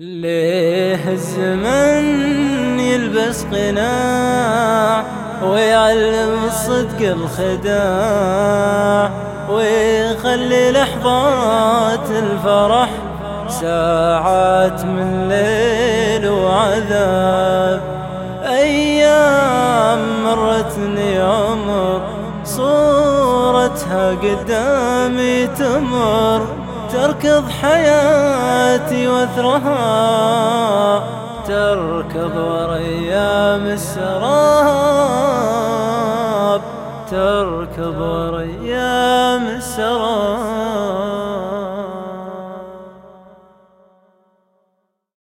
ليه الزمن يلبس قناع ويعلم الصدق الخداع ويخلي لحظات الفرح ساعات من ليل وعذاب. أيام مرتني عمر صورتها قدامي تمر تركض حياتي وثرها تركض ورا أيام السراب تركض ورا أيام السراب.